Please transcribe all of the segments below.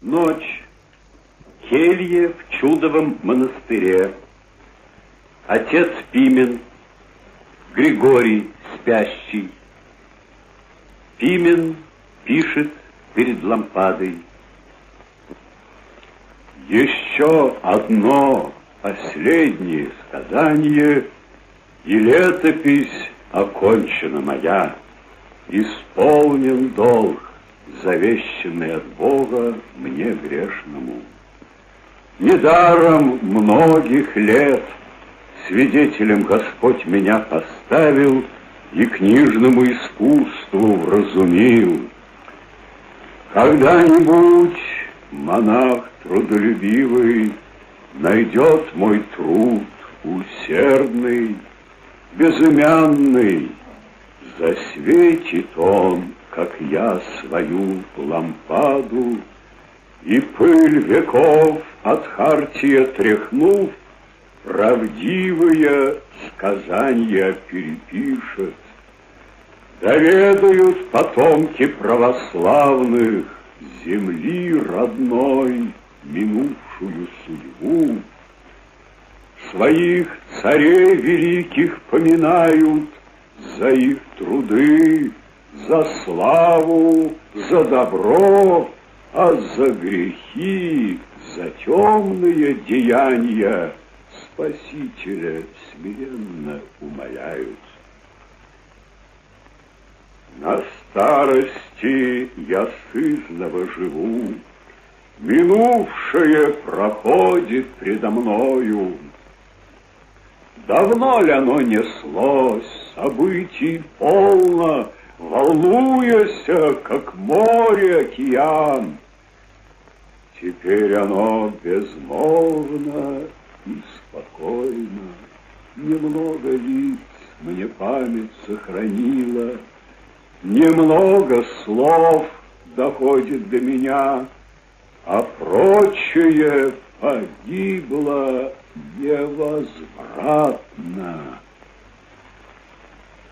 Ночь. Келье в чудовом монастыре. Отец Пимен, Григорий спящий. Пимен пишет перед лампадой. Еще одно последнее сказание, И летопись окончена моя. Исполнен долг, завещанный от Бога мне грешному. Недаром многих лет свидетелем Господь меня поставил и книжному искусству вразумил. Когда-нибудь монах трудолюбивый найдет мой труд усердный, безымянный, засветит он как я свою лампаду, И пыль веков от хартия тряхнув, Правдивые сказания перепишет. Доведают потомки православных Земли родной минувшую судьбу, Своих царей великих поминают За их труды, за славу, за добро, а за грехи, за темные деяния Спасителя смиренно умоляют. На старости я сызново живу, Минувшее проходит предо мною. Давно ли оно неслось, событий полно, волнуясь, как море, океан. Теперь оно безмолвно и спокойно, немного лиц мне память сохранила, немного слов доходит до меня, а прочее погибло невозвратно.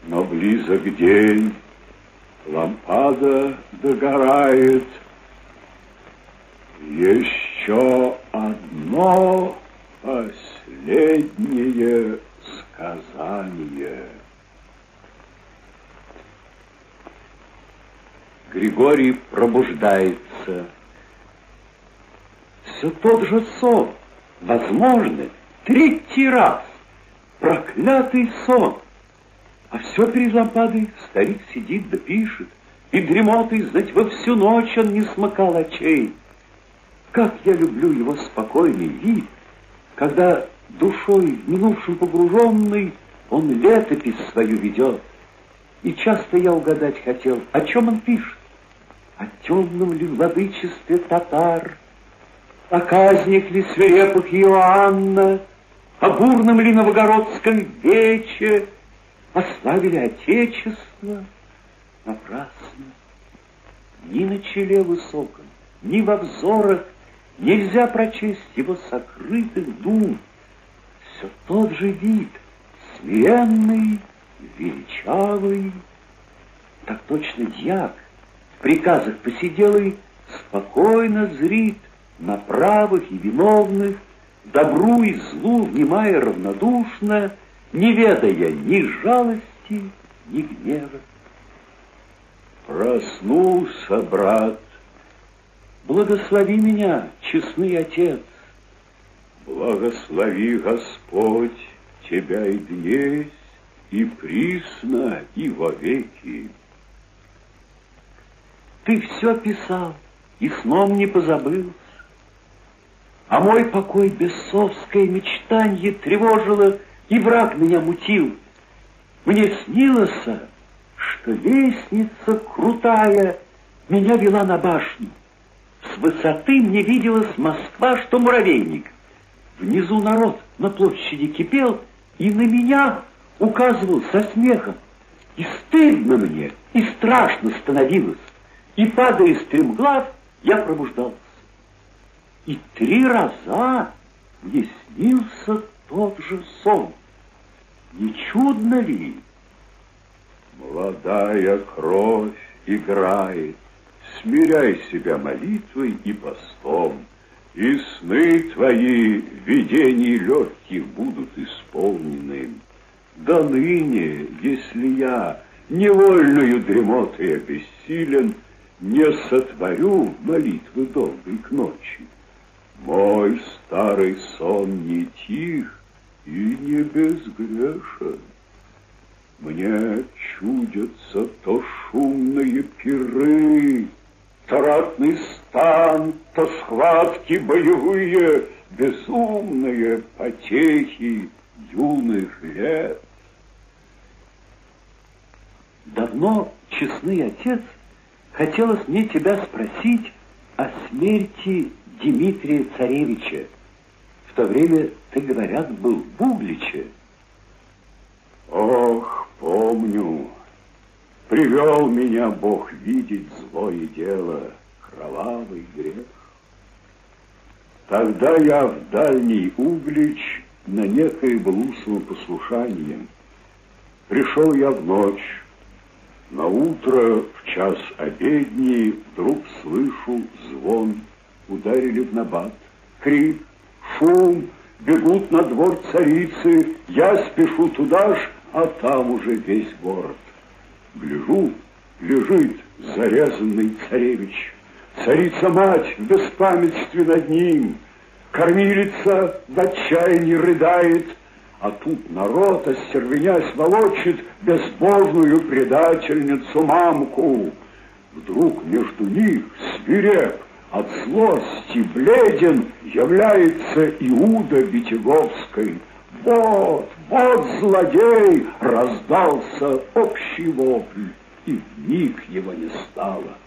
Но близок день, лампада догорает. Еще одно последнее сказание. Григорий пробуждается. Все тот же сон, возможно, третий раз. Проклятый сон. А все перед лампадой старик сидит да пишет, И дремотой, знать, во всю ночь он не смыкал очей. Как я люблю его спокойный вид, Когда душой минувшим погруженный Он летопись свою ведет. И часто я угадать хотел, о чем он пишет. О темном ли владычестве татар, О казнях ли свирепых Иоанна, О бурном ли новогородском вече, Оставили Отечество напрасно. Ни на челе высоком, ни во взорах Нельзя прочесть его сокрытых дум. Все тот же вид, смиренный, величавый. Так точно дьяк в приказах посиделый спокойно зрит на правых и виновных, добру и злу внимая равнодушно, не ведая ни жалости, ни гнева. Проснулся, брат. Благослови меня, честный отец. Благослови Господь тебя и днесь, и присно, и вовеки. Ты все писал, и сном не позабылся. А мой покой бесовское мечтанье тревожило и враг меня мутил. Мне снилось, что лестница крутая меня вела на башню. С высоты мне виделась Москва, что муравейник. Внизу народ на площади кипел и на меня указывал со смехом. И стыдно мне, и страшно становилось. И, падая стремглав, я пробуждался. И три раза мне снился тот же сон. Не чудно ли? Молодая кровь играет, смиряй себя молитвой и постом, и сны твои видений легких будут исполнены. Да ныне, если я невольную дремотой обессилен, не сотворю молитвы долгой к ночи. Мой старый сон не тих и не безгрешен. Мне чудятся то шумные пиры, то ратный стан, то схватки боевые, безумные потехи юных лет. Давно, честный отец, хотелось мне тебя спросить о смерти Дмитрия Царевича. В то время, ты, говорят, был в Бугличе. Ох, помню, привел меня Бог видеть злое дело, кровавый грех. Тогда я в дальний Углич на некое блудство послушание. Пришел я в ночь, на утро в час обедней вдруг слышу звон, ударили в набат, крик, шум, бегут на двор царицы, я спешу туда ж, а там уже весь город. Гляжу, лежит зарезанный царевич, царица-мать в беспамятстве над ним, кормилица в отчаянии рыдает, а тут народ, остервенясь, волочит безбожную предательницу мамку. Вдруг между них свиреп, от злости бледен, является Иуда Битяговской. Вот, вот злодей! Раздался общий вопль, и миг его не стало.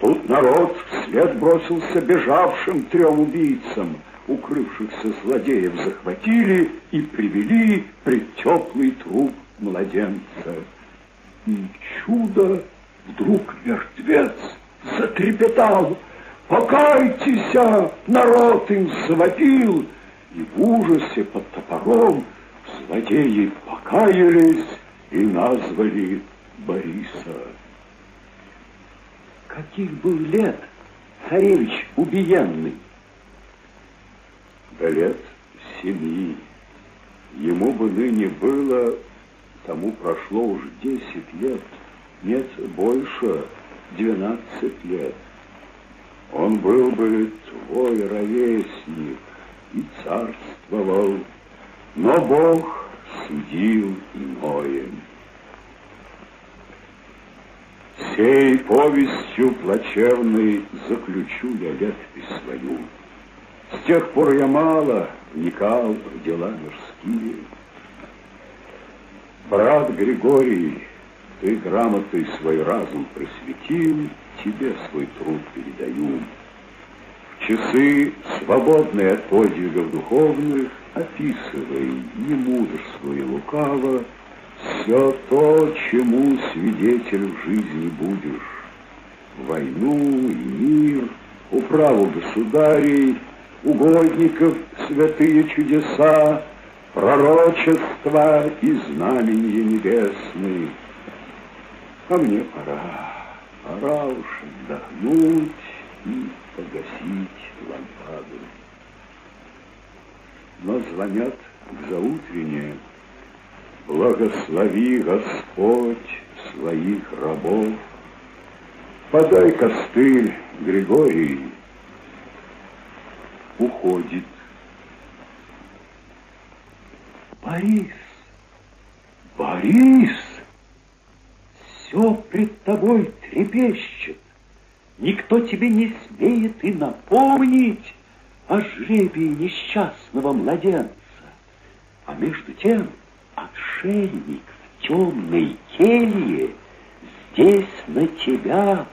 Тут народ вслед бросился бежавшим трем убийцам — укрывшихся злодеев захватили и привели пред теплый труп младенца. И чудо, вдруг мертвец затрепетал. «Покайтесь!» народ им завопил, и в ужасе под топором злодеи покаялись и назвали Бориса. Каких был лет царевич убиенный? до лет семи. Ему бы ныне было, тому прошло уж десять лет, нет, больше, двенадцать лет. Он был бы твой ровесник и царствовал, но Бог судил иное. Сей повестью плачевной заключу я летопись свою. С тех пор я мало вникал в дела мирские. Брат Григорий, ты грамотой свой разум просветил, тебе свой труд передаю. Часы, свободные от подвигов духовных, описывай, не мудрствуя лукаво, все то, чему свидетель в жизни будешь. Войну и мир, управу государей — угодников святые чудеса, пророчества и знамения небесные. А мне пора, пора уж отдохнуть и погасить лампаду. Но звонят к заутренне, благослови Господь своих рабов. Подай костыль, Григорий, уходит. Борис, Борис, все пред тобой трепещет. Никто тебе не смеет и напомнить о жребии несчастного младенца. А между тем отшельник в темной келье здесь на тебя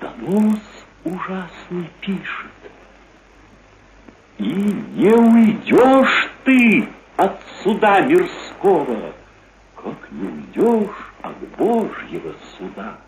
донос ужасный пишет. И не уйдешь ты от суда мирского, как не уйдешь от Божьего суда.